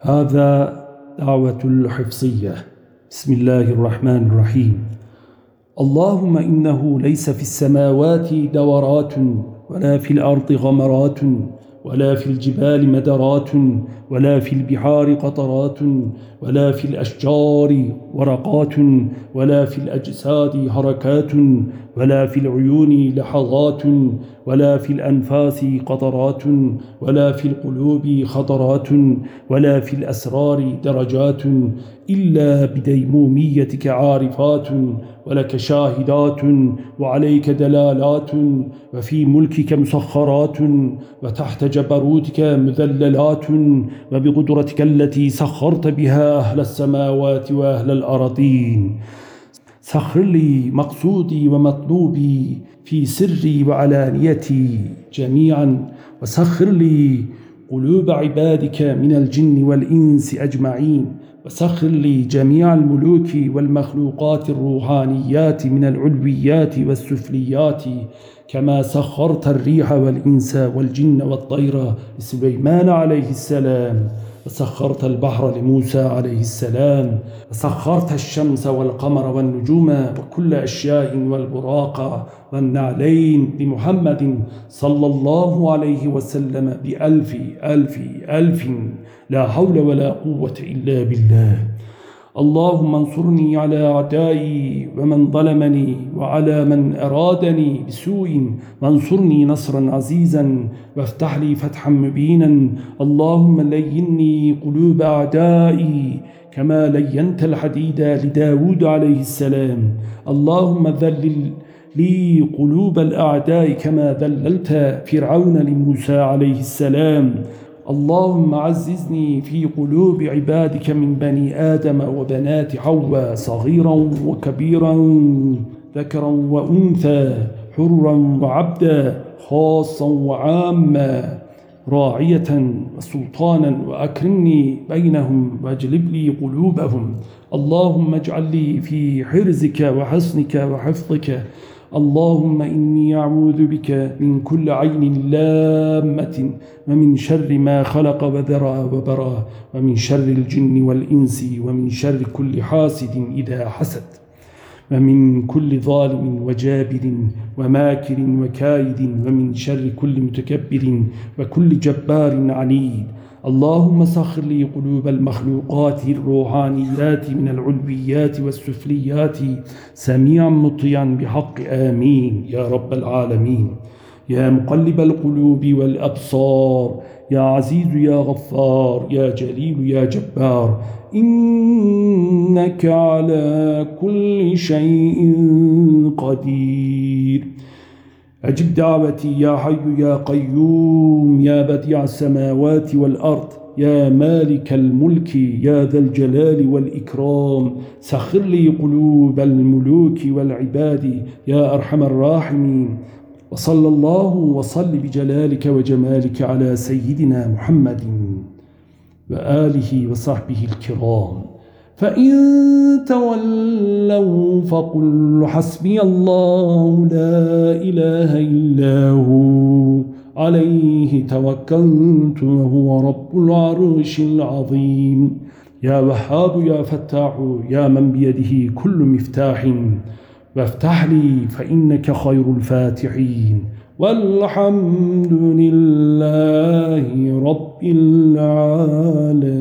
هذا دعوة الحفصية بسم الله الرحمن الرحيم. اللهم إنه ليس في السماوات دورات ولا في الأرض غمرات. ولا في الجبال مدرات ولا في البحار قطرات ولا في الأشجار ورقات ولا في الأجساد حركات ولا في العيون لحظات ولا في الأنفاس قطرات ولا في القلوب خطرات ولا في الأسرار درجات إلا بديموميتك عارفات ولك شاهدات وعليك دلالات وفي ملكك مسخرات وتحت جبروتك مذللات وبقدرتك التي سخرت بها أهل السماوات وأهل الأرضين سخر لي مقصودي ومطلوبي في سري وعلانيتي جميعا وسخر لي قلوب عبادك من الجن والإنس أجمعين وسخر لي جميع الملوك والمخلوقات الروحانيات من العلويات والسفليات كما سخرت الريح والإنس والجن والطير لسليمان عليه السلام. وسخرت البحر لموسى عليه السلام وسخرت الشمس والقمر والنجوم وكل أشياء والبراق والنعلين لمحمد صلى الله عليه وسلم بألف ألف ألف. لا حول ولا قوة إلا بالله. اللهم انصرني على أعدائي ومن ظلمني وعلى من أرادني بسوء وانصرني نصرا عزيزا وافتح لي فتحا مبينا اللهم ليني قلوب أعدائي كما لينت الحديد لداود عليه السلام اللهم ذلل لي قلوب الأعداء كما ذللت فرعون لموسى عليه السلام اللهم عززني في قلوب عبادك من بني آدم وبنات حواء صغيرا وكبيرا ذكرا وأنثى حرا وعبدا خاصا وعاما راعية وسلطانا وأكرمني بينهم واجلب لي قلوبهم. اللهم اجعل لي في حرزك وحسنك وحفظك اللهم إني أعوذ بك من كل عين لامة ومن شر ما خلق وذرى وبرى ومن شر الجن والإنس ومن شر كل حاسد إذا حسد ومن كل ظالم وجابر وماكر وكايد ومن شر كل متكبر وكل جبار عنيد. اللهم سخر لي قلوب المخلوقات الروحانيات من العلويات والسفليات سميعا مطيعا بحق. آمين. يا رب العالمين. يا مقلب القلوب والأبصار. يا عزيز يا غفار. يا جليل يا جبار. إنك على كل شيء قدير. أجب دعوتي يا حي يا قيوم يا بديع السماوات والأرض يا مالك الملك يا ذا الجلال والإكرام سخر لي قلوب الملوك والعباد يا أرحم الراحمين وصلى الله وصل بجلالك وجمالك على سيدنا محمد وآله وصحبه الكرام فإن تولوا فقل حسبي الله لا إله إلا هو عليه توكلت وهو رب العرش العظيم. يا وهاب يا فتاح يا من بيده كل مفتاح. وافتح لي فإنك خير الفاتحين. والحمد لله رب العالمين.